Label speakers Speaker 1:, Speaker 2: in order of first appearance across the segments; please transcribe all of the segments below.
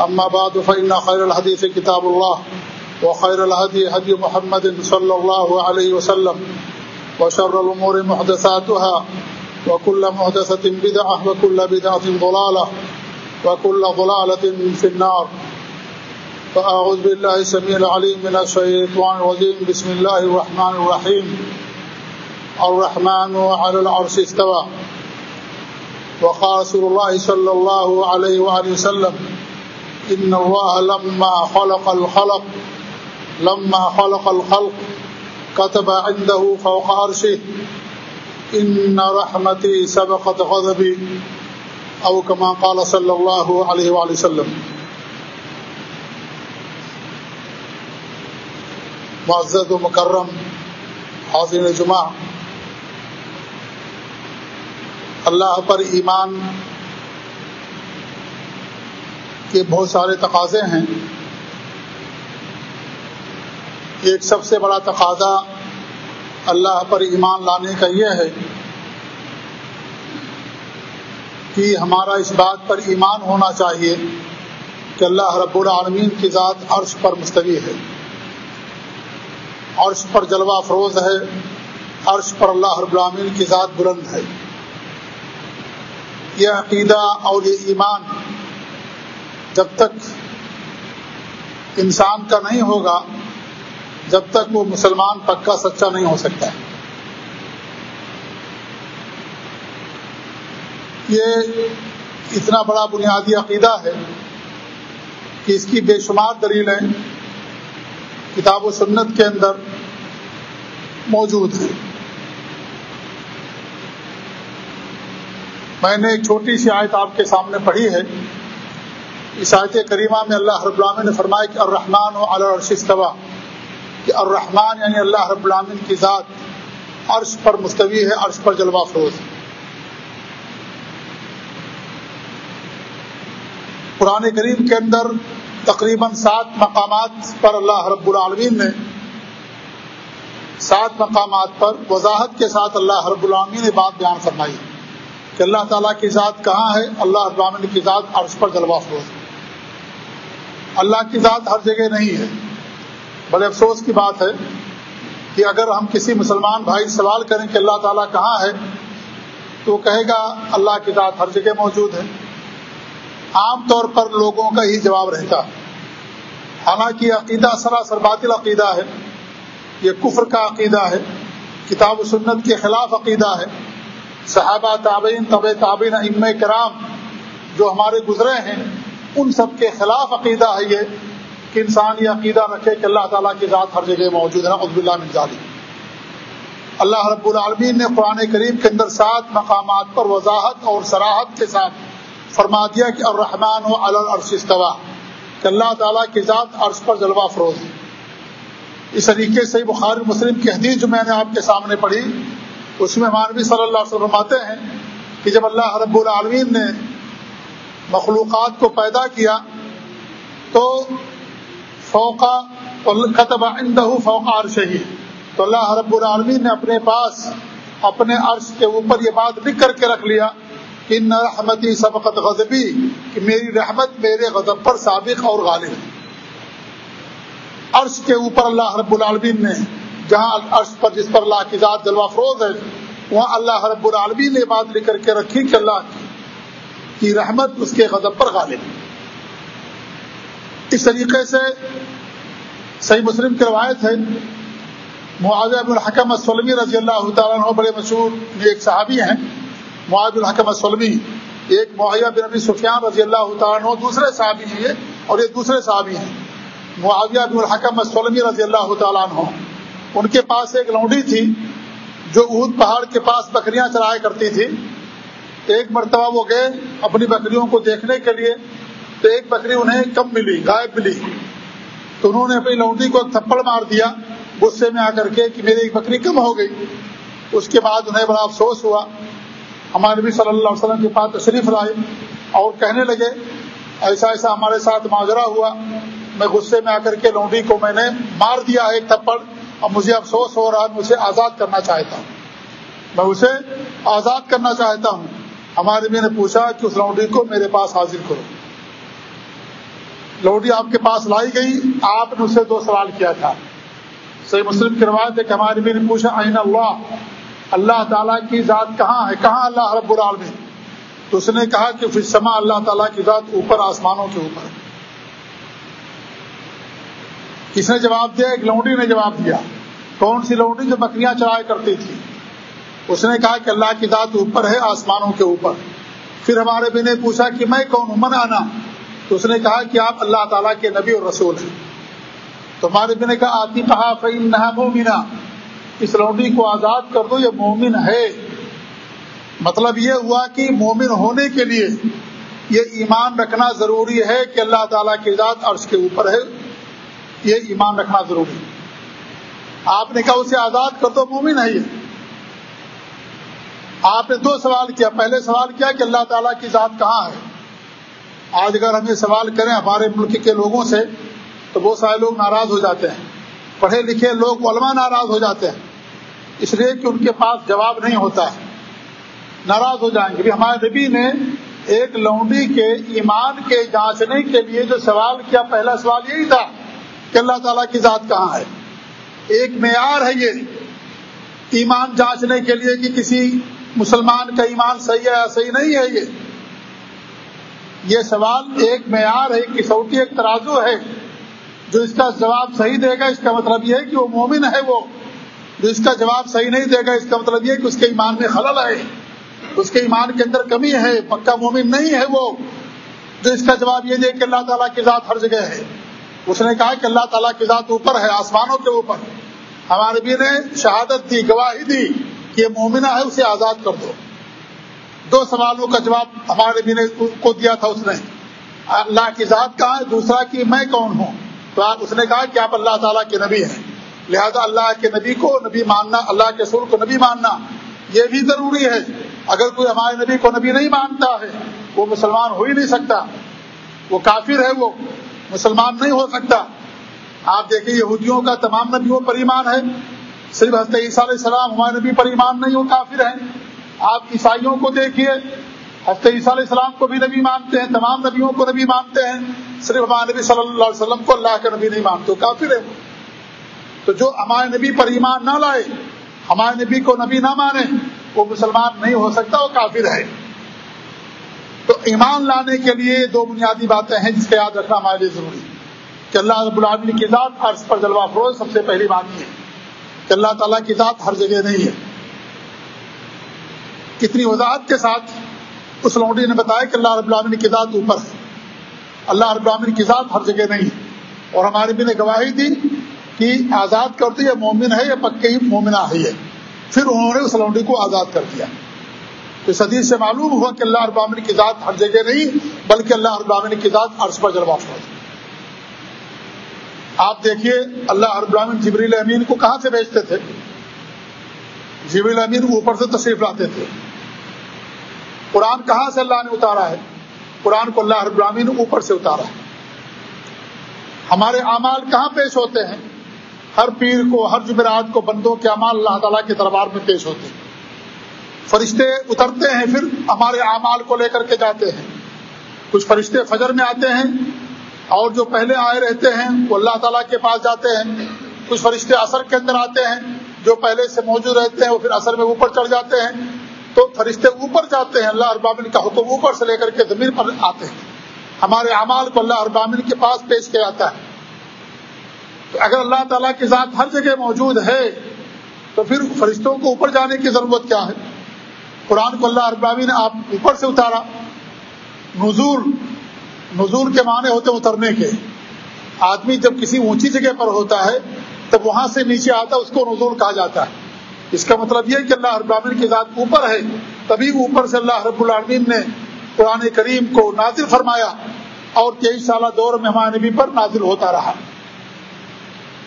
Speaker 1: أما بعد، فإن خير الحديث كتاب الله، وخير الهدي هدي محمد صلى الله عليه وسلم، وشر الأمور محدثاتها، وكل محدثة بدعة، وكل بدعة ضلالة، وكل ضلالة في النار. فأعوذ بالله السميع العليم من الشيطان الرجيم. بسم الله الرحمن الرحيم. الرحمن على العرش استوى. وقال رسول الله صلى الله عليه وآله وسلم إن الله لما خلق الخلق، لما خلق الخلق، كتب عنده فوق عرشه، إن رحمتي سبقت غضبي، أو كما قال صلى الله عليه وآله وسلم. معزز و مکرم حاضر جمعہ، اللہ پر ایمان کے بہت سارے تقاضے ہیں۔ ایک سب سے بڑا تقاضا اللہ پر ایمان لانے کا یہ ہے کہ ہمارا اس بات پر ایمان ہونا چاہیے کہ اللہ رب العالمین کی ذات عرش پر مستوی ہے۔ عرش پر جلوہ افروز ہے، عرش پر اللہ رب العالمین کی ذات بلند ہے۔ یہ عقیدہ اور یہ ایمان جب تک انسان کا نہیں ہوگا، جب تک وہ مسلمان پکا سچا نہیں ہو سکتا۔ ہے یہ اتنا بڑا بنیادی عقیدہ ہے کہ اس کی بے شمار دلیلیں کتاب و سنت کے اندر موجود ہیں۔ میں نے ایک چھوٹی سی آیت آپ کے سامنے پڑھی ہے۔ اس آیت کریمہ میں اللہ رب العالمین نے فرمایا کہ الرحمن و استوا کہ الرحمن یعنی اللہ رب العالمین کی ذات عرش پر مستوی ہے، عرش پر جلوہ فروز۔ قرآن کریم کے اندر تقریباً سات مقامات پر اللہ رب العالمین نے سات مقامات پر وضاحت کے ساتھ اللہ رب العالمین نے بات بیان فرمائی کہ اللہ تعالیٰ کی ذات کہاں ہے، اللہ رب العالمین کی ذات عرش پر جلوہ فروز۔ ہے اللہ کی ذات ہر جگہ نہیں ہے۔ بڑے افسوس کی بات ہے کہ اگر ہم کسی مسلمان بھائی سوال کریں کہ اللہ تعالیٰ کہاں ہے، تو وہ کہے گا، اللہ کی ذات ہر جگہ موجود ہے۔ عام طور پر لوگوں کا ہی جواب رہتا۔ ہے حالانکہ عقیدہ سراسر باطل عقیدہ ہے۔ یہ کفر کا عقیدہ ہے۔ کتاب و سنت کے خلاف عقیدہ ہے۔ صحابہ تابعین طب تابعین ام کرام جو ہمارے گزرے ہیں ان سب کے خلاف عقیدہ ہے یہ کہ انسان یہ عقیدہ رکھے کہ اللہ تعالیٰ کی ذات ہر جگہ موجود ہے عبد اللہ مرزالی اللہ رب العالمین نے قرآن کریم کے اندر سات مقامات پر وضاحت اور سراحت کے ساتھ فرما دیا کہ الرحمن و الرش استوا کہ اللہ تعالیٰ کی ذات عرش پر جلوہ فروز ہے۔ اس طریقے سے بخار مسلم کی حدیث جو میں نے آپ کے سامنے پڑھی، اس میں مانوی صلی اللہ علیہ وسلم آتے ہیں کہ جب اللہ رب العالمین نے مخلوقات کو پیدا کیا تو فوقا قطب اندہ فوقا عرش ہی تو اللہ رب العالمین نے اپنے پاس اپنے عرش کے اوپر یہ بات لکھ کر کے رکھ لیا کہ ان رحمتی سبقت غضبی، کہ میری رحمت میرے غضب پر سابق اور غالب ہے. عرش کے اوپر اللہ رب العالمین نے، جہاں عرش پر جس پر اللہ کی ذات جلوہ فروز ہے، وہاں اللہ رب العالمین نے بات لکھ کر کے رکھی کہ اللہ کی رحمت اس کے غضب پر غالب ہے۔ اس طریقے سے صحیح مسلم کی روایت ہے معاذ ابن الحکم السلمی رضی اللہ تعالیٰ عنہ بڑے مشہور ایک صحابی ہیں۔ معاذ الحکم السلمی ایک معاویہ بن نبی سفیان رضی اللہ تعالیٰ عنہ دوسرے صحابی ہیں اور یہ دوسرے صحابی ہیں۔ معاویہ بن الحکم السلمی رضی اللہ تعالیٰ عنہ، ان کے پاس ایک لونڈی تھی جو اود پہاڑ کے پاس بکریاں چرایا کرتی تھی۔ ایک مرتبہ وہ گئے اپنی بکریوں کو دیکھنے کے لیے، تو ایک بکری انہیں کم ملی؟ غائب ملی۔ تو انہوں نے اپنی لونڈی کو تھپڑ مار دیا، غصے میں آ کر کے کہ میری ایک بکری کم ہو گئی؟ اس کے بعد انہیں بڑا افسوس ہوا۔ ہمارے نبی صلی اللہ علیہ وسلم کے پاس تشریف لائے اور کہنے لگے، ایسا ایسا ہمارے ساتھ ماجرا ہوا۔ میں غصے میں آ کر کے لونڈی کو میں نے مار دیا ایک تھپڑ اور مجھے افسوس ہو رہا ہے مجھے آزاد کرنا چاہتا ہوں۔ میں اسے آزاد کرنا چاہتا ہوں۔ ہمارے بھی نے پوچھا کہ اس لونڈی کو میرے پاس حاضر کرو۔ لونڈی آپ کے پاس لائی گئی، آپ نے اسے دو سوال کیا تھا۔ صحیح مسلم کی روایت ہے کہ ہمارے بھی نے پوچھا آئین اللہ؟ اللہ تعالیٰ کی ذات کہاں ہے؟ کہاں اللہ رب العالمین؟ تو اس نے کہا کہ پھر سما اللہ تعالیٰ کی ذات اوپر آسمانوں کے اوپر کس نے جواب دیا؟ ایک لونڈی نے جواب دیا۔ کون سی لونڈی جو بکریاں چرایا کرتی تھی اس نے کہا کہ اللہ کی ذات اوپر ہے، آسمانوں کے اوپر۔ پھر ہمارے بھی نے پوچھا کہ میں کون ہوں؟ من آنا تو اس نے کہا کہ آپ اللہ تعالیٰ کے نبی اور رسول ہیں۔ تو ہمارے بھی نے کہا آتی کہا فعین نہ مومنا اس لونڈی کو آزاد کر دو، یہ مومن ہے۔ مطلب یہ ہوا کہ مومن ہونے کے لیے یہ ایمان رکھنا ضروری ہے کہ اللہ تعالیٰ کی ذات عرض کے اوپر ہے۔ یہ ایمان رکھنا ضروری ہے۔ آپ نے کہا، اسے آزاد کر دو مومن ہے یہ۔ آپ نے دو سوال کیا۔ پہلے سوال کیا کہ اللہ تعالیٰ کی ذات کہاں ہے؟ آج اگر ہم یہ سوال کریں ہمارے ملک کے لوگوں سے، تو بہت سارے لوگ ناراض ہو جاتے ہیں۔ پڑھے لکھے لوگ، علماء ناراض ہو جاتے ہیں۔ اس لیے کہ ان کے پاس جواب نہیں ہوتا۔ ہے ناراض ہو جائیں گے۔ ہمارے نبی نے ایک لونڈی کے ایمان کے جانچنے کے لیے جو سوال کیا، پہلا سوال یہی تھا کہ اللہ تعالیٰ کی ذات کہاں ہے۔ ایک معیار ہے یہ۔ ایمان جانچنے کے لیے کہ کسی مسلمان کا ایمان صحیح ہے یا صحیح نہیں ہے یہ؟ یہ سوال ایک معیار ہے کسوٹی، ایک ترازو ہے۔ جو اس کا جواب صحیح دے گا، اس کا مطلب یہ ہے کہ وہ مومن ہے وہ۔ جو اس کا جواب صحیح نہیں دے گا، اس کا مطلب یہ کہ اس کے ایمان میں خلل ہے۔ اس کے ایمان کے اندر کمی ہے، پکا مومن نہیں ہے وہ۔ جو اس کا جواب یہ دے کہ اللہ تعالیٰ کی ذات ہر جگہ ہے۔ اس نے کہا کہ اللہ تعالیٰ کی ذات اوپر ہے، آسمانوں کے اوپر۔ ہمارے بھی نے شہادت دی، گواہی دی۔ کہ یہ مومنہ ہے، اسے آزاد کر دو۔ دو سوالوں کا جواب ہمارے بھی نے کو دیا تھا اس نے۔ اللہ کی ذات کہاں ہے؟ دوسرا کہ میں کون ہوں؟ تو آپ اس نے کہا کہ آپ اللہ تعالیٰ کے نبی ہیں۔ لہذا اللہ کے نبی کو نبی ماننا، اللہ کے سر کو نبی ماننا، یہ بھی ضروری ہے۔ اگر کوئی ہمارے نبی کو نبی نہیں مانتا ہے، وہ مسلمان ہو ہی نہیں سکتا۔ وہ کافر ہے وہ، مسلمان نہیں ہو سکتا۔ آپ دیکھیں یہودیوں کا تمام نبیوں پر ایمان ہے۔ صرف حضرت عیسیٰ علیہ السلام، ہمارے نبی پر ایمان نہیں وہ کافر ہیں۔ آپ عیسائیوں کو دیکھیے، حضرت عیسیٰ علیہ السلام کو بھی نبی مانتے ہیں، تمام نبیوں کو نبی مانتے ہیں۔ صرف ہمارے نبی صلی اللہ علیہ وسلم کو اللہ کا نبی نہیں مانتے کافر ہے تو جو ہمارے نبی پر ایمان نہ لائے، ہمارے نبی کو نبی نہ مانے، وہ مسلمان نہیں ہو سکتا، وہ کافر ہے۔ تو ایمان لانے کے لیے دو بنیادی باتیں ہیں جس کا یاد رکھنا ہمارے لیے ضروری ہے۔ کہ اللہ رب العالمین کی ذات عرض پر جلوہ فروز سب سے پہلی بات یہ کہ اللہ تعالیٰ کی ذات ہر جگہ نہیں ہے۔ کتنی وضاحت کے ساتھ اس لوڈی نے بتایا کہ اللہ رب العالمین کی ذات اوپر ہے۔ اللہ رب العالمین کی ذات ہر جگہ نہیں ہے۔ اور ہمارے بھی نے گواہی دی کہ آزاد کرتے یہ مومن ہے یا پکے ہی مومنہ ہے۔ یہ پھر انہوں نے اس لونڈی کو آزاد کر دیا۔ تو اس حدیث سے معلوم ہوا کہ اللہ ابامن کی ذات ہر جگہ نہیں، بلکہ اللہ ابامن کی ذات عرض پر جلوہ فروز آپ دیکھیے، اللہ ابراہین جبریل امین کو کہاں سے بھیجتے تھے؟ جبریل امین اوپر سے تشریف لاتے تھے۔ قرآن کہاں سے اللہ نے اتارا ہے؟ قرآن کو اللہ ابراہین اوپر سے اتارا ہے۔ ہمارے اعمال کہاں پیش ہوتے ہیں؟ ہر پیر کو، ہر جمعرات کو، بندوں کے اعمال اللہ تعالیٰ کے دربار میں پیش ہوتے ہیں۔ فرشتے اترتے ہیں، پھر ہمارے اعمال کو لے کر کے جاتے ہیں۔ کچھ فرشتے فجر میں آتے ہیں اور جو پہلے آئے رہتے ہیں، وہ اللہ تعالیٰ کے پاس جاتے ہیں، کچھ فرشتے اثر کے اندر آتے ہیں، جو پہلے سے موجود رہتے ہیں، وہ پھر اثر میں اوپر چڑھ جاتے ہیں۔ تو فرشتے اوپر جاتے ہیں، اللہ اربابل کا حکم اوپر سے لے کر کے زمین پر آتے ہیں۔ ہمارے اعمال کو اللہ ابامن کے پاس پیش کیا جاتا ہے۔ تو اگر اللہ تعالیٰ کی ذات ہر جگہ موجود ہے، تو پھر فرشتوں کو اوپر جانے کی ضرورت کیا ہے؟ قرآن کو اللہ ابرامی نے آپ اوپر سے اتارا۔ نزول نزول کے معنی ہوتے اترنے کے۔ آدمی جب کسی اونچی جگہ پر ہوتا ہے، تب وہاں سے نیچے آتا ہے اس کو نزول کہا جاتا ہے۔ اس کا مطلب یہ کہ اللہ ابراہین کی ذات اوپر ہے۔ تبھی اوپر سے اللہ رب العالمین نے قرآن کریم کو نازل فرمایا اور کئی سالہ دور مہمان نبی پر نازل ہوتا رہا۔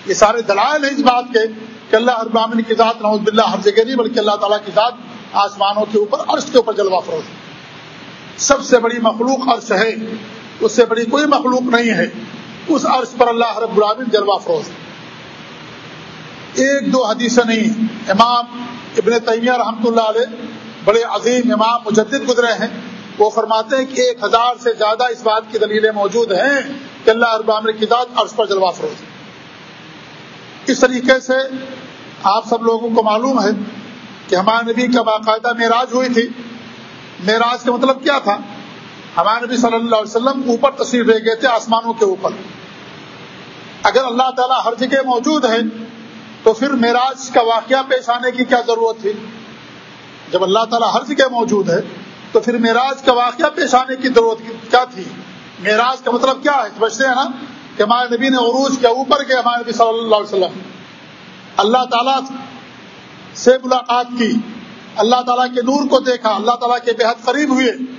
Speaker 1: یہ سارے دلائل ہیں اس بات کے کہ اللہ ابراہین کی ذات نوز بلّہ ہر جگہ نہیں، بلکہ اللہ تعالیٰ کی ذات آسمانوں کے اوپر، عرش کے اوپر جلوہ فروز سب سے بڑی مخلوق عرش ہے۔ اس سے بڑی کوئی مخلوق نہیں ہے۔ اس عرش پر اللہ رب العالمین جلوہ فروز۔ ایک دو حدیثیں نہیں۔ امام ابن تیمیہ رحمۃ اللہ علیہ بڑے عظیم امام مجدد گزرے ہیں۔ وہ فرماتے ہیں کہ ایک ہزار سے زیادہ اس بات کی دلیلیں موجود ہیں کہ اللہ ابام کی ذات عرض پر جلوہ فروز۔ اس طریقے سے آپ سب لوگوں کو معلوم ہے کہ ہمارے نبی کا باقاعدہ معراج ہوئی تھی۔ معراج کا مطلب کیا تھا؟ ہمارے نبی صلی اللہ علیہ وسلم اوپر تصویر لے گئے تھے آسمانوں کے اوپر۔ اگر اللہ تعالیٰ ہر جگہ موجود ہے، تو پھر معراج کا واقعہ پیش آنے کی کیا ضرورت تھی؟ جب اللہ تعالیٰ ہر جگہ موجود ہے، تو پھر معراج کا واقعہ پیش آنے کی ضرورت کیا تھی؟ معراج کا مطلب کیا ہے؟ سمجھتے ہیں نا کہ ہمارے نبی نے عروج کے اوپر کے ہمارے نبی صلی اللہ علیہ وسلم۔ اللہ تعالیٰ سے ملاقات کی، اللہ تعالیٰ کے نور کو دیکھا، اللہ تعالیٰ کے بےحد قریب ہوئے۔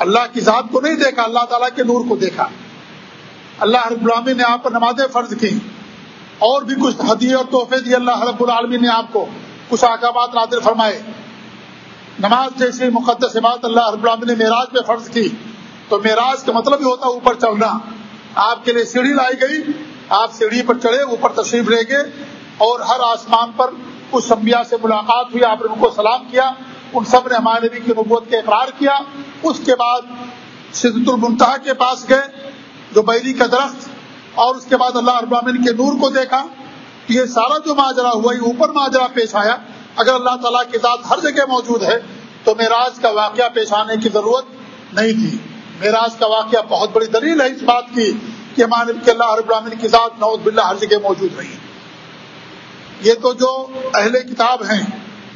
Speaker 1: اللہ کی ذات کو نہیں دیکھا، اللہ تعالیٰ کے نور کو دیکھا۔ اللہ رب العالمین نے آپ پر نمازیں فرض کی اور بھی کچھ ہدیے اور تحفے دیے اللہ رب العالمین نے آپ کو۔ کچھ آکامات نادر فرمائے۔ نماز جیسی مقدس بات اللہ رب العالمین نے معراج پہ فرض کی۔ تو معراج کا مطلب ہی ہوتا اوپر چڑھنا آپ کے لیے سیڑھی لائی گئی۔ آپ سیڑھی پر چڑھے، اوپر تشریف لے گئے۔ اور ہر آسمان پر اس سمبیا سے ملاقات ہوئی۔ آپ نے ان کو سلام کیا۔ ان سب نے ہمارے نبی کی نبوت کے اقرار کیا۔ اس کے بعد سدت المنتہا کے پاس گئے، جو بیری کا درخت، اور اس کے بعد اللہ ابامن کے نور کو دیکھا۔ یہ سارا جو ماجرا ہوا، یہ اوپر ماجرا پیش آیا۔ اگر اللہ تعالیٰ کی ذات ہر جگہ موجود ہے، تو معراج کا واقعہ پیش آنے کی ضرورت نہیں تھی۔ معراج کا واقعہ بہت بڑی دلیل ہے اس بات کی کہ ہمارے کہ اللہ رب العالمین کی ذات نوز باللہ ہر جگہ موجود رہی یہ تو جو اہل کتاب ہیں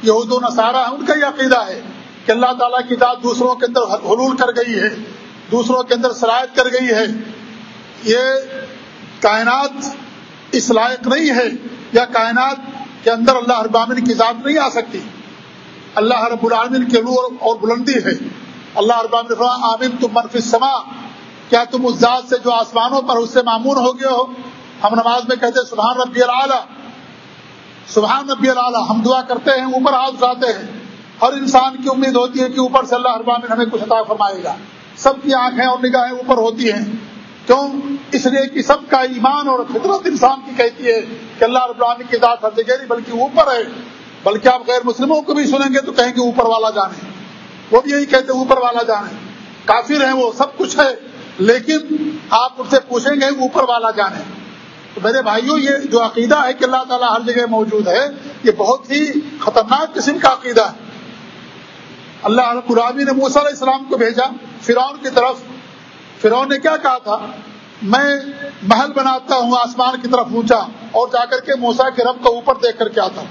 Speaker 1: یہود و نصارہ ہیں، ان کا یہ عقیدہ ہے کہ اللہ تعالیٰ کی ذات دوسروں کے اندر حلول کر گئی ہے، دوسروں کے اندر شرائط کر گئی ہے۔ یہ کائنات اس لائق نہیں ہے یا کائنات کے اندر اللہ ابامن کی ذات نہیں آ سکتی۔ اللہ رب العالمین کے نور اور بلندی ہے۔ اللہ رب عامن تم منفی سما کیا تم اس ذات سے جو آسمانوں پر اس سے معمون ہو گئے ہو؟ ہم نماز میں کہتے سبحان ربی العلیٰ۔ سبحان ربی العلیٰ ہم دعا کرتے ہیں، اوپر ہاتھ اٹھاتے ہیں۔ ہر انسان کی امید ہوتی ہے کہ اوپر سے اللہ ابامن ہمیں کچھ عطا فرمائے گا۔ سب کی آنکھیں اور نگاہیں اوپر ہوتی ہیں۔ کیوں؟ اس لیے کہ سب کا ایمان اور فطرت انسان کی کہتی ہے کہ اللہ رب العالمین کی ذات ہر جگہ نہیں، بلکہ اوپر ہے۔ بلکہ آپ غیر مسلموں کو بھی سنیں گے تو کہیں گے اوپر والا جانے۔ وہ بھی یہی کہتے اوپر والا جانے۔ کافر ہیں وہ، سب کچھ ہے، لیکن آپ ان سے پوچھیں گے، اوپر والا جانے۔ تو میرے بھائیوں یہ جو عقیدہ ہے کہ اللہ تعالیٰ ہر جگہ موجود ہے، یہ بہت ہی خطرناک قسم کا عقیدہ ہے۔ اللہ قرآبی نے موسیٰ علیہ السلام کو بھیجا، فرعون کی طرف۔ فرعون نے کیا کہا تھا؟ میں محل بناتا ہوں، آسمان کی طرف اونچا، اور جا کر کے موسا کے رب کو اوپر دیکھ کر کے آتا ہوں۔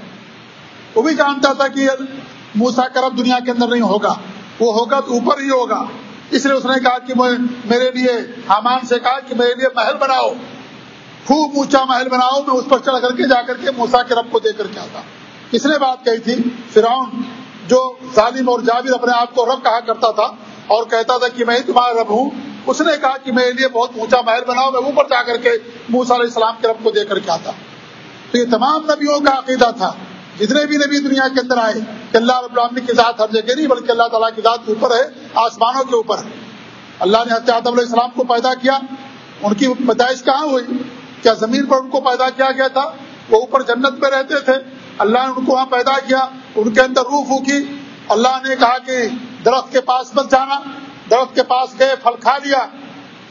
Speaker 1: وہ بھی جانتا تھا کہ موسا کا رب دنیا کے اندر نہیں ہوگا۔ وہ ہوگا تو اوپر ہی ہوگا۔ اس لیے اس نے کہا کہ میرے لیے، حامان سے کہا کہ میرے لیے محل بناؤ۔ خوب اونچا محل بناؤ، میں اس پر چڑھ کر کے جا کر کے موسا کے رب کو دیکھ کر کے آتا۔ کس نے بات کہی تھی، فرعون جو ظالم اور جاوید اپنے آپ کو رب کہا کرتا تھا اور کہتا تھا کہ میں تمہارا رب ہوں، اس نے کہا کہ میرے لیے بہت اونچا محل بناؤ، میں اوپر جا کر کے موسا علیہ السلام کے رب کو دیکھ کر کے آتا۔ تو یہ تمام نبیوں کا عقیدہ تھا۔ جتنے بھی نبی دنیا کے اندر آئے، کہ اللہ رب العالمین کی ذات ہر جگہ نہیں، بلکہ اللہ تعالیٰ کی ذات اوپر ہے، آسمانوں کے اوپر ہے۔ اللہ نے حضرت علیہ السلام کو پیدا کیا، ان کی پیدائش کہاں ہوئی؟ کیا زمین پر ان کو پیدا کیا گیا تھا؟ وہ اوپر جنت میں رہتے تھے۔ اللہ نے ان کو وہاں پیدا کیا، ان کے اندر روح پھونکی۔ اللہ نے کہا کہ درخت کے پاس مت جانا۔ درخت کے پاس گئے، پھل کھا لیا۔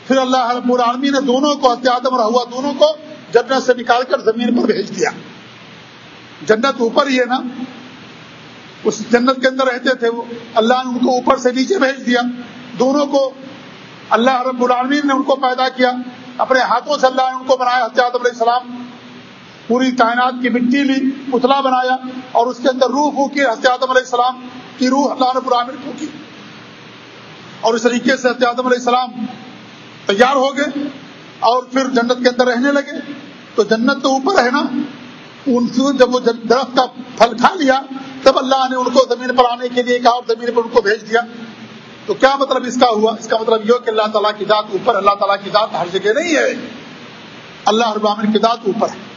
Speaker 1: پھر اللہ رب العالمین نے دونوں کو آدم اور ہوا دونوں کو جنت سے نکال کر زمین پر بھیج دیا۔ جنت اوپر ہی ہے نا؟ اس جنت کے اندر رہتے تھے وہ۔ اللہ نے ان کو اوپر سے نیچے بھیج دیا۔ دونوں کو اللہ رب العالمین نے ان کو پیدا کیا۔ اپنے ہاتھوں سے اللہ نے ان کو بنایا، حضرت علیہ السلام پوری کائنات کی مٹی لی پتلا بنایا اور اس کے اندر روح پھونکی حضرت علیہ السلام کی روح اللہ رب العالمین پھونکی اور اس طریقے سے حضرت علیہ السلام تیار ہو گئے اور پھر جنت کے اندر رہنے لگے۔ تو جنت تو اوپر ہے نا ان سے جب وہ درخت کا پھل کھا لیا، تب اللہ نے ان کو زمین پر آنے کے لیے کہا اور زمین پر ان کو بھیج دیا۔ تو کیا مطلب اس کا ہوا؟ اس کا مطلب یہ کہ اللہ تعالیٰ کی ذات اوپر، اللہ تعالیٰ کی ذات ہر جگہ نہیں ہے۔ اللہ ابامن کی ذات اوپر ہے۔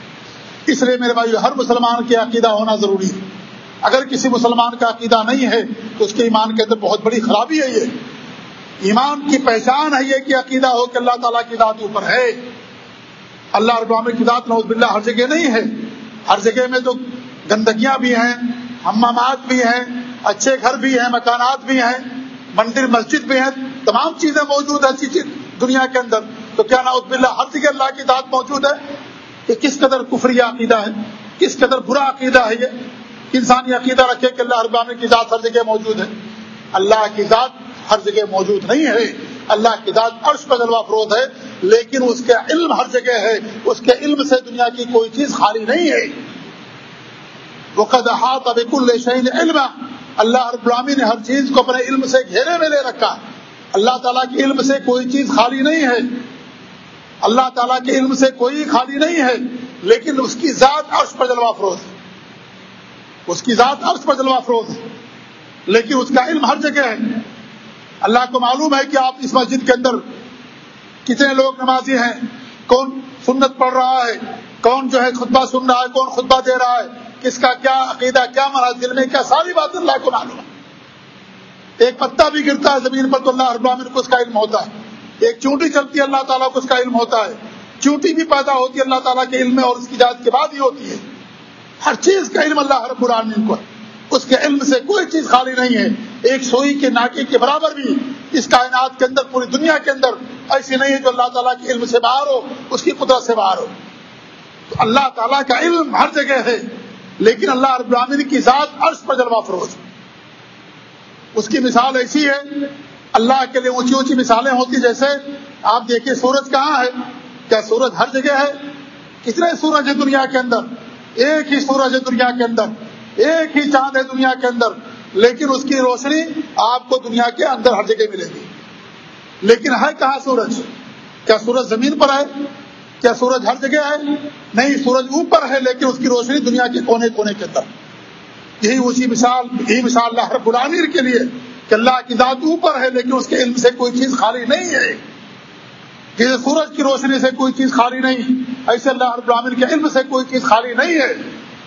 Speaker 1: اس لیے میرے بھائی ہر مسلمان کے عقیدہ ہونا ضروری ہے۔ اگر کسی مسلمان کا عقیدہ نہیں ہے، تو اس کے ایمان کے اندر بہت بڑی خرابی ہے یہ۔ ایمان کی پہچان ہے یہ کہ عقیدہ ہو کہ اللہ تعالیٰ کی ذات اوپر ہے۔ اللہ ابام کی ذات نوز باللہ ہر جگہ نہیں ہے۔ ہر جگہ میں تو گندگیاں بھی ہیں ہمامات بھی ہیں، اچھے گھر بھی ہیں، مکانات بھی ہیں۔ مندر مسجد بھی ہیں، تمام چیزیں موجود ہیں اچھی چیز دنیا کے اندر۔ تو کیا ناؤد باللہ، ہر جگہ اللہ کی ذات موجود ہے؟ کہ کس قدر کفری عقیدہ ہے، کس قدر برا عقیدہ ہے یہ؟ انسانی عقیدہ رکھے کہ اللہ ابام کی ذات ہر جگہ موجود ہے۔ اللہ کی ذات ہر جگہ موجود نہیں ہے۔ اللہ کی ذات عرش پر جلوہ فروز ہے، لیکن اس کے علم ہر جگہ ہے۔ اس کے علم سے دنیا کی کوئی چیز خالی نہیں ہے۔ وہ قدحات اب کل شہین علم اللہ رب العامی نے ہر چیز کو اپنے علم سے گھیرے میں لے رکھا اللہ تعالیٰ کے علم سے کوئی چیز خالی نہیں ہے۔ اللہ تعالیٰ کے علم سے کوئی خالی نہیں ہے، لیکن اس کی ذات عرش پر جلوہ فروز ہے۔ اس کی ذات عرش پر جلوہ فروز ہے۔ لیکن اس کا علم ہر جگہ ہے۔ اللہ کو معلوم ہے کہ آپ اس مسجد کے اندر کتنے لوگ نمازی ہیں، کون سنت پڑھ رہا ہے، کون جو ہے خطبہ سن رہا ہے، کون خطبہ دے رہا ہے۔ کس کا کیا عقیدہ، کیا مرض دل میں، کیا ساری بات اللہ کو معلوم ہے ایک پتا بھی گرتا ہے زمین پر تو اللہ ابراہین کو اس کا علم ہوتا ہے۔ ایک چونٹی چلتی ہے اللہ تعالیٰ کو اس کا علم ہوتا ہے۔ چونٹی بھی پیدا ہوتی ہے اللہ تعالیٰ کے علم میں اور اس کی جات کے بعد ہی ہوتی ہے۔ ہر چیز کا علم اللہ رب العالمین کو ہے۔ اس کے علم سے کوئی چیز خالی نہیں ہے۔ ایک سوئی کے ناکے کے برابر بھی اس کائنات کے اندر، پوری دنیا کے اندر ایسی نہیں ہے جو اللہ تعالیٰ کے علم سے باہر ہو، اس کی قدرت سے باہر ہو۔ تو اللہ تعالیٰ کا علم ہر جگہ ہے۔ لیکن اللہ رب العالمین کی ذات عرش پر جلوہ فروز۔ اس کی مثال ایسی ہے، اللہ کے لیے اونچی اونچی مثالیں ہوتی، جیسے آپ دیکھیے سورج کہاں ہے؟ کیا سورج ہر جگہ ہے؟ کتنے سورج ہے دنیا کے اندر؟ ایک ہی سورج ہے دنیا کے اندر، ایک ہی چاند ہے دنیا کے اندر، لیکن اس کی روشنی آپ کو دنیا کے اندر ہر جگہ ملے گی۔ لیکن ہے کہاں سورج؟ کیا سورج زمین پر ہے؟ کیا سورج ہر جگہ ہے؟ نہیں، سورج اوپر ہے، لیکن اس کی روشنی دنیا کے کونے کونے کے اندر۔ یہی اسی مثال، یہی مثال اللہ رب العامر کے لیے کہ اللہ کی ذات اوپر ہے، لیکن اس کے علم سے کوئی چیز خالی نہیں ہے۔ جیسے سورج کی روشنی سے کوئی چیز خالی نہیں، ایسے اللہ رب العامر کے علم سے کوئی چیز خالی نہیں ہے۔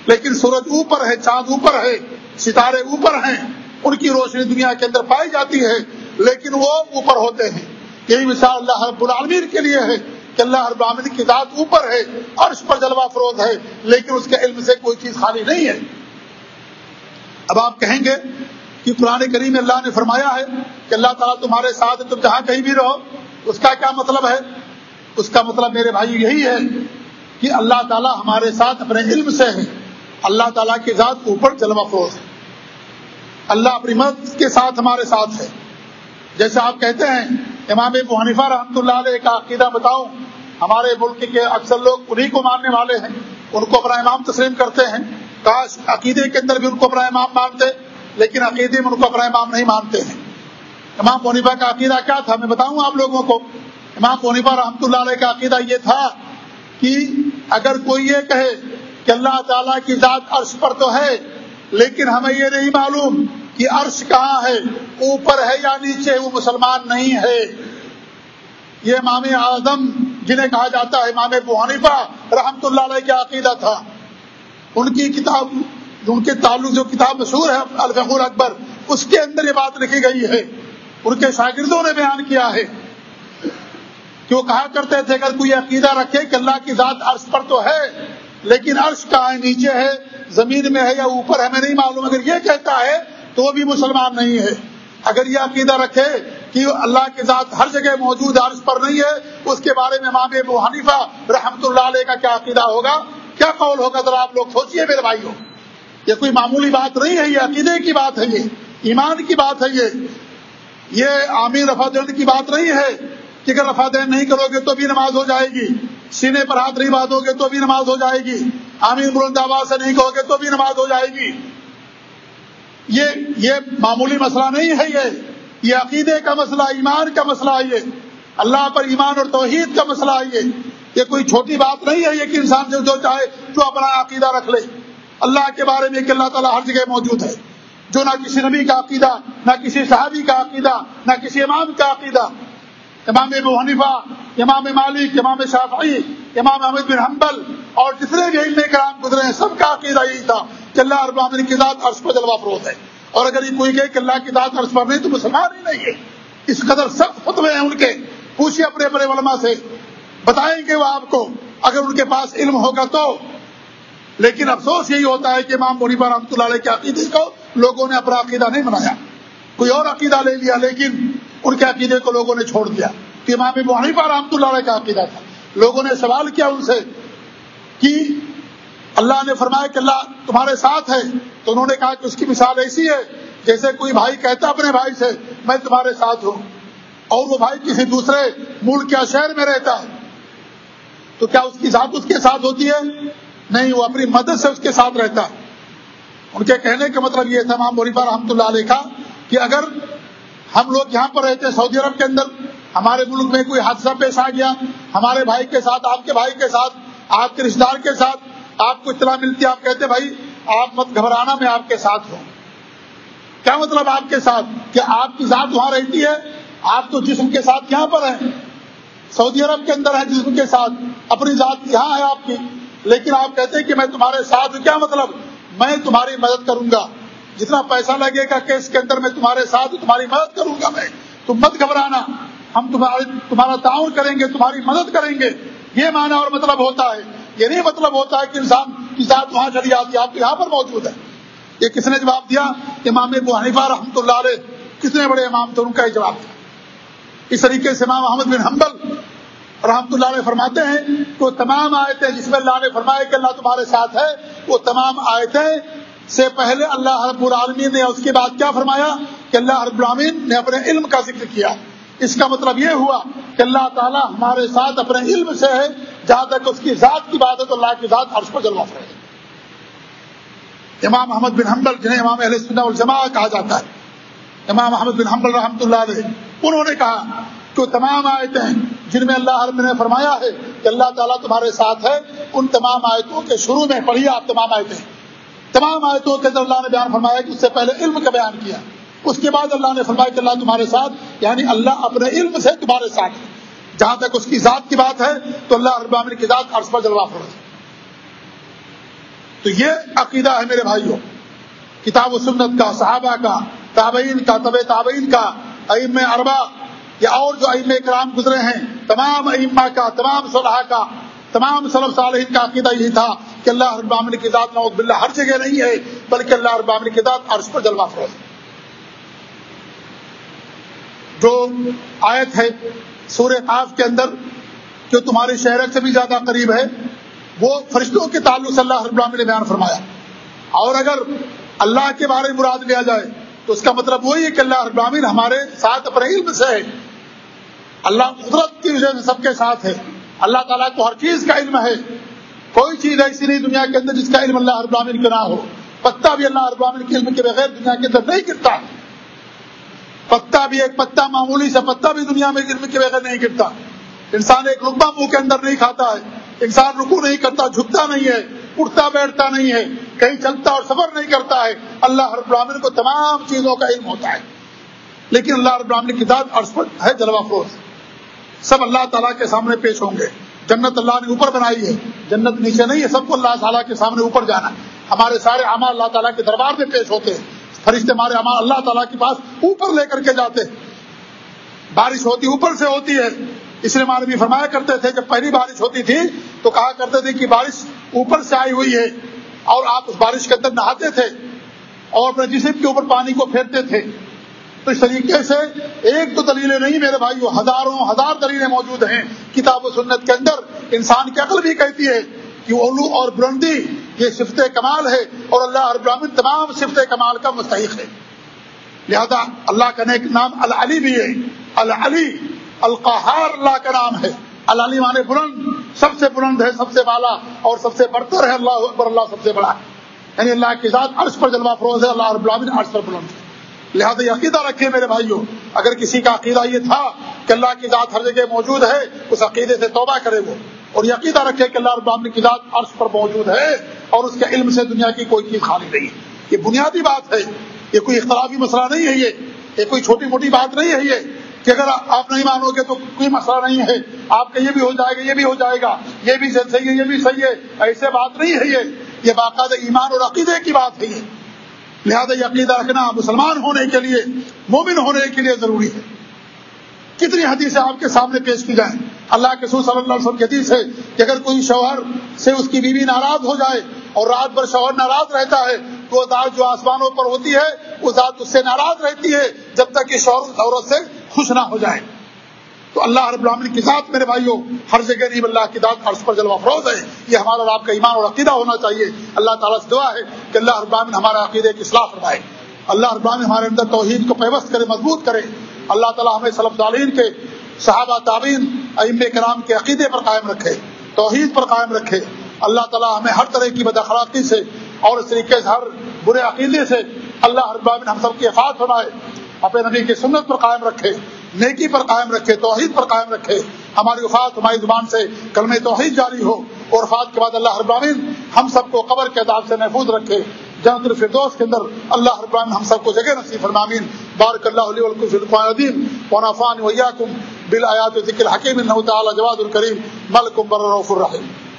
Speaker 1: لیکن سورج اوپر ہے، چاند اوپر ہے، ستارے اوپر ہیں، ان کی روشنی دنیا کے اندر پائی جاتی ہے، لیکن وہ اوپر ہوتے ہیں۔ یہی مثال اللہ رب العالمین کے لیے ہے۔ کہ اللہ رب العالمین کی ذات اوپر ہے، عرش پر جلوہ فروز ہے، لیکن اس کے علم سے کوئی چیز خالی نہیں ہے۔ اب آپ کہیں گے کہ قرآن کریم اللہ نے فرمایا ہے کہ اللہ تعالیٰ تمہارے ساتھ تم جہاں کہیں بھی رہو، اس کا کیا مطلب ہے؟ اس کا مطلب میرے بھائی یہی ہے کہ اللہ تعالیٰ ہمارے ساتھ اپنے علم سے ہے۔ اللہ تعالیٰ کی ذات اوپر جلوہ فروز ہے۔ اللہ اپنی مدد کے ساتھ ہمارے ساتھ ہے۔ جیسے آپ کہتے ہیں، امام ابو حنیفہ رحمۃ اللہ علیہ کا عقیدہ بتاؤں ہمارے ملک کے اکثر لوگ انہیں کو ماننے والے ہیں، ان کو اپنا امام تسلیم کرتے ہیں۔ کاش عقیدے کے اندر بھی ان کو اپنا امام مانتے، لیکن عقیدے میں ان کو اپنا امام نہیں مانتے ہیں۔ امام پونیفا کا عقیدہ کیا تھا؟ میں بتاؤں آپ لوگوں کو۔ امام پونیفا رحمۃ اللہ علیہ کا عقیدہ یہ تھا کہ اگر کوئی یہ کہے کہ اللہ تعالیٰ کی ذات عرش پر تو ہے، لیکن ہمیں یہ نہیں معلوم کہ عرش کہاں ہے، اوپر ہے یا نیچے، وہ مسلمان نہیں ہے۔ یہ امام اعظم جنہیں کہا جاتا ہے امام بحانفہ رحمت اللہ علیہ کا عقیدہ تھا۔ ان کی کتاب، ان کے تعلق جو کتاب مشہور ہے الفقور اکبر، اس کے اندر یہ بات لکھی گئی ہے۔ ان کے شاگردوں نے بیان کیا ہے کہ وہ کہا کرتے تھے، اگر کوئی عقیدہ رکھے کہ اللہ کی ذات عرش پر تو ہے، لیکن عرش کہاں ہے نیچے ہے، زمین میں ہے یا اوپر ہمیں نہیں معلوم۔ اگر یہ کہتا ہے تو وہ بھی مسلمان نہیں ہے۔ اگر یہ عقیدہ رکھے کہ اللہ کی ذات ہر جگہ موجود ہے عرض پر نہیں ہے، اس کے بارے میں امام ابو حنیفہ رحمت اللہ علیہ کا کیا عقیدہ ہوگا؟ کیا قول ہوگا؟ ذرا آپ لوگ سوچیے میرے بھائیوں۔ یہ کوئی معمولی بات نہیں ہے، یہ عقیدے کی بات ہے، یہ ایمان کی بات ہے، یہ یہ آمین رفا دین کی بات نہیں ہے کہ اگر رفا دین نہیں کرو گے تو بھی نماز ہو جائے گی، سینے پر ہاتھ نہیں باندھو گے تو بھی نماز ہو جائے گی آمین بلند آباد سے نہیں کہو گے تو بھی نماز ہو جائے گی۔ یہ یہ معمولی مسئلہ نہیں ہے، یہ یہ عقیدے کا مسئلہ، ایمان کا مسئلہ ہے یہ، اللہ پر ایمان اور توحید کا مسئلہ ہے یہ۔ یہ کوئی چھوٹی بات نہیں ہے یہ کہ انسان جو چاہے جو اپنا عقیدہ رکھ لے۔ اللہ کے بارے میں کہ اللہ تعالیٰ ہر جگہ موجود ہے۔ جو نہ کسی نبی کا عقیدہ، نہ کسی صحابی کا عقیدہ، نہ کسی امام کا عقیدہ۔ امام ابو حنیفہ، امام مالک، امام شافعی، امام احمد بن حنبل اور جتنے بھی علم کرام گزرے ہیں، سب کا عقیدہ یہی تھا کہ اللہ رب العالمین کی ذات عرض پر جلوہ فروز ہے۔ اور اگر یہ کوئی کہے کہ اللہ کی ذات عرض پر نہیں، تو مسلمان ہی نہیں ہے۔ اس قدر سخت فتوے ہیں ان کے۔ پوچھیے اپنے بڑے علماء سے۔ بتائیں گے وہ آپ کو۔ اگر ان کے پاس علم ہوگا تو۔ لیکن افسوس یہی ہوتا ہے کہ امام منیبا رحمۃ اللہ علیہ کے عقیدے کو لوگوں نے اپنا عقیدہ نہیں بنایا کوئی اور عقیدہ لے لیا، لیکن ان کے عقیدے کو لوگوں نے چھوڑ دیا۔ کہ امام منیفا رحمۃ اللہ علیہ کا عقیدہ تھا۔ لوگوں نے سوال کیا ان سے کہ اللہ نے فرمایا کہ اللہ تمہارے ساتھ ہے۔ تو انہوں نے کہا کہ اس کی مثال ایسی ہے جیسے کوئی بھائی کہتا اپنے بھائی سے، میں تمہارے ساتھ ہوں۔ اور وہ بھائی کسی دوسرے ملک یا شہر میں رہتا ہے۔ تو کیا اس کی ذات اس کے ساتھ ہوتی ہے؟ نہیں، وہ اپنی مدد سے اس کے ساتھ رہتا ہے۔ ان کے کہنے کا مطلب یہ تھا مام بوریفا رحمۃ اللہ علیہ کا، کہ اگر ہم لوگ یہاں پر رہتے سعودی عرب کے اندر، ہمارے ملک میں کوئی حادثہ پیش آ گیا، ہمارے بھائی کے ساتھ، آپ کے بھائی کے ساتھ، آپ کے رشتے دار کے ساتھ آپ کو اطلاع ملتی ہے، آپ کہتے بھائی، آپ مت گھبرانا، میں آپ کے ساتھ ہوں۔ کیا مطلب آپ کے ساتھ؟ کہ آپ کی ذات وہاں رہتی ہے، آپ تو جسم کے ساتھ یہاں پر ہیں۔ سعودی عرب کے اندر ہے جسم کے ساتھ، اپنی ذات یہاں ہے آپ کی۔ لیکن آپ کہتے ہیں کہ میں تمہارے ساتھ کیا مطلب؟ میں تمہاری مدد کروں گا۔ جتنا پیسہ لگے گا کیس کے اندر میں تمہارے ساتھ تمہاری مدد کروں گا میں۔ تم مت گھبرانا۔ ہم تمہارا تعاون کریں گے، تمہاری مدد کریں گے۔ یہ معنی اور مطلب ہوتا ہے۔ یہ نہیں مطلب ہوتا ہے کہ انسان کی ذات وہاں چلی آتی ہے، آپ یہاں پر موجود ہے۔ یہ کس نے جواب دیا؟ امام ابو حنیفہ رحمۃ اللہ علیہ کتنے بڑے امام تھے؟ ان کا یہ جواب تھا۔ اس طریقے سے امام احمد بن حنبل رحمۃ اللہ علیہ فرماتے ہیں کہ وہ تمام آیتیں جس میں اللہ نے فرمایا کہ اللہ تمہارے ساتھ ہے، وہ تمام آیتیں سے پہلے اللہ رب العالمین نے اس کے بعد کیا فرمایا؟ کہ اللہ رب العالمین نے اپنے علم کا ذکر کیا۔ اس کا مطلب یہ ہوا کہ اللہ تعالیٰ ہمارے ساتھ اپنے علم سے ہے۔ جہاں تک اس کی ذات کی بات ہے تو اللہ کی ذات عرض پر جلوا رہے امام محمد بن حنبل جنہیں امام علیہ سنہ الجماع کہا جاتا ہے، امام محمد بن حنبل رحمۃ اللہ علیہ، انہوں نے کہا کہ تمام آیتیں جن میں اللہ عرب نے فرمایا ہے کہ اللہ تعالیٰ تمہارے ساتھ ہے، ان تمام آیتوں کے شروع میں پڑھیے آپ تمام آیتیں۔ تمام آیتوں کے اندر اللہ نے بیان فرمایا کہ اس سے پہلے علم کا بیان کیا۔ اس کے بعد اللہ نے فرمایا کہ اللہ تمہارے ساتھ یعنی اللہ اپنے علم سے تمہارے ساتھ ہے۔ جہاں تک اس کی ذات کی بات ہے، تو اللہ رب کی ذات عرض پر جلوا فرض تو یہ عقیدہ ہے میرے بھائیوں، کتاب و سنت کا، صحابہ کا، تابعین کا، طب تابعین کا ام اربا یا اور جو ام کرام گزرے ہیں، تمام ائمہ کا، تمام صلاح کا، تمام صلب صالحین کا عقیدہ یہی تھا کہ اللہ رب کی ذات نوز باللہ ہر جگہ نہیں ہے، بلکہ اللہ رب کی ذات عرض پر جلوا فروغ جو آیت ہے سورہ قاف کے اندر جو تمہاری شہرت سے بھی زیادہ قریب ہے، وہ فرشتوں کے تعلق سے اللہ رب نے بیان فرمایا۔ اور اگر اللہ کے بارے میں مراد لیا جائے، تو اس کا مطلب وہی ہے کہ اللہ رب العالمین ہمارے ساتھ اپنے علم سے ہے۔ اللہ قدرت کی وجہ سے سب کے ساتھ ہے۔ اللہ تعالیٰ کو ہر چیز کا علم ہے۔ کوئی چیز ایسی نہیں دنیا کے اندر جس کا علم اللہ رب العالمین کے نہ ہو۔ پتا بھی اللہ رب العالمین کے علم کے بغیر دنیا کے اندر نہیں گرتا۔ پتا بھی ایک پتا معمولی سے پتا بھی دنیا میں گرنے کے بغیر نہیں گرتا۔ انسان ایک رقبہ منہ کے اندر نہیں کھاتا ہے۔ انسان رکو نہیں کرتا، جھکتا نہیں ہے، اٹھتا بیٹھتا نہیں ہے، کہیں چلتا اور سفر نہیں کرتا ہے۔ اللہ رب العالمین کو تمام چیزوں کا علم ہوتا ہے۔ لیکن اللہ رب العالمین کی ذات عرض پر ہے جلوہ فروز۔ سب اللہ تعالیٰ کے سامنے پیش ہوں گے۔ جنت اللہ نے اوپر بنائی ہے۔ جنت نیچے نہیں ہے، سب کو اللہ تعالیٰ کے سامنے اوپر جانا ہے۔ ہمارے سارے اعمال اللہ تعالیٰ کے دربار میں پیش ہوتے ہیں۔ فرشتے ہمارے امان اللہ تعالیٰ کے پاس اوپر لے کر کے جاتے۔ بارش ہوتی، اوپر سے ہوتی ہے۔ اس لیے ہمارے بھی فرمایا کرتے تھے جب پہلی بارش ہوتی تھی تو کہا کرتے تھے کہ بارش اوپر سے آئی ہوئی ہے اور آپ اس بارش کے اندر نہاتے تھے اور اپنے جسم کے اوپر پانی کو پھیرتے تھے۔ تو اس طریقے سے ایک تو دلیلیں نہیں میرے بھائی ہزاروں، ہزار دلیلیں موجود ہیں۔ کتاب و سنت کے اندر انسان کی عقل بھی کہتی ہے کہ اولو اور بلندی یہ صفت کمال ہے اور اللہ رب العالمین تمام صفت کمال کا مستحق ہے۔ لہذا اللہ کا نیک نام العلی بھی ہے۔ العلی، القہار اللہ کا نام ہے۔ العلی مانے بلند، سب سے بلند ہے، سب سے بالا اور سب سے برتر ہے۔ اللہ اکبر، اللہ سب سے بڑا۔ ہے یعنی اللہ کی ذات عرش پر جلوہ فروز ہے، اللہ رب العالمین عرش پر بلند ہے۔ لہٰذا یہ عقیدہ رکھے میرے بھائیوں، اگر کسی کا عقیدہ یہ تھا کہ اللہ کی ذات ہر جگہ موجود ہے، اس عقیدے سے توبہ کرے وہ۔ اور یہ عقیدہ رکھے کہ اللہ رب العالمین کی ذات عرش پر موجود ہے۔ اور اس کے علم سے دنیا کی کوئی چیز خالی نہیں ہے۔ یہ بنیادی بات ہے۔ یہ کوئی اختلافی مسئلہ نہیں ہے یہ۔ یہ کوئی چھوٹی موٹی بات نہیں ہے یہ۔ کہ اگر آپ نہیں مانو گے تو کوئی مسئلہ نہیں ہے۔ آپ کا یہ بھی ہو جائے گا، یہ بھی ہو جائے گا۔ یہ بھی صحیح ہے، یہ بھی صحیح ہے۔ ایسے بات نہیں ہے یہ۔ یہ باقاعدہ ایمان اور عقیدے کی بات ہے یہ۔ لہذا یہ عقیدہ رکھنا مسلمان ہونے کے لیے، مومن ہونے کے لیے ضروری ہے۔ کتنی حدیثیں آپ کے سامنے پیش کی جائیں۔ اللہ کے سور صلی اللہ علیہ وسلم کی حدیث ہے کہ اگر کوئی شوہر سے اس کی بیوی ناراض ہو جائے اور رات بھر شوہر ناراض رہتا ہے تو وہ ذات جو آسمانوں پر ہوتی ہے، وہ ذات اس سے ناراض رہتی ہے جب تک کہ شوہر اس عورت سے خوش نہ ہو جائے۔ تو اللہ رب العالمین کی ذات، میرے بھائیوں، ہر جگہ نہیں اللہ کی ذات عرض پر جلوہ فروز ہے۔ یہ ہمارا آپ کا ایمان اور عقیدہ ہونا چاہیے۔ اللہ تعالیٰ سے دعا ہے کہ اللہ رب العالمین ہمارے عقیدے کی اصلاح فرمائے۔ اللہ رب العالمین ہمارے اندر توحید کو پیوست کرے، مضبوط کرے۔ اللہ تعالیٰ ہمیں صلب تعلیم کے صحابہ تعبین ام کرام کے عقیدے پر قائم رکھے، توحید پر قائم رکھے۔ اللہ تعالیٰ ہمیں ہر طرح کی بداخلاقی سے اور اس طریقے سے ہر برے عقیدے سے اللہ رب ہم سب کی حفاظت فرمائے۔ اپنے نبی کی سنت پر قائم رکھے، نیکی پر قائم رکھے، توحید پر قائم رکھے۔ ہماری وفات ہماری زبان سے کلم توحید جاری ہو اور وفات کے بعد اللہ ابراہین ہم سب کو قبر کے عذاب سے محفوظ رکھے۔ جنت الفردوس کے اندر اللہ ابراہین ہم سب کو جگہ نصیب فرمامین بارک اللہ علیہ القرآن ونافان ویاکم بالآیات ذکر حکیم انہو تعالی جواد الکریم۔ ملکم الرحیم۔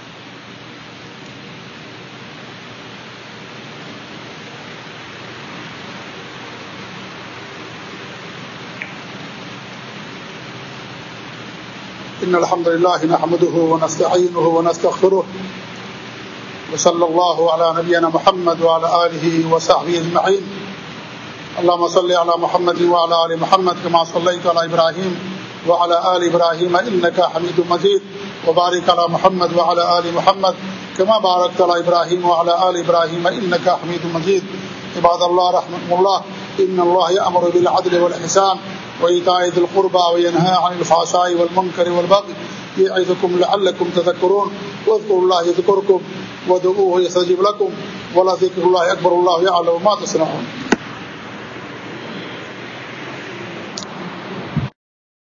Speaker 1: إن الحمد لله نحمده ونستعينه ونستغفره وصلى الله على نبينا محمد وعلى آله وصحبه أجمعين. اللهم صل على محمد وعلى آل محمد كما صليت على إبراهيم وعلى آل إبراهيم إنك حميد مجيد. وبارك على محمد وعلى آل محمد كما باركت على إبراهيم وعلى آل إبراهيم إنك حميد مجيد. عباد الله رحمه الله. إن الله يأمر بالعدل والإحسان. وإيتاء ذي القربى وينهى عن الفحشاء والمنكر والبغي يعظكم لعلكم تذكرون واذكروا الله يذكركم ودعوه يستجب لكم ولذكر الله أكبر الله يعلم ما تصنعون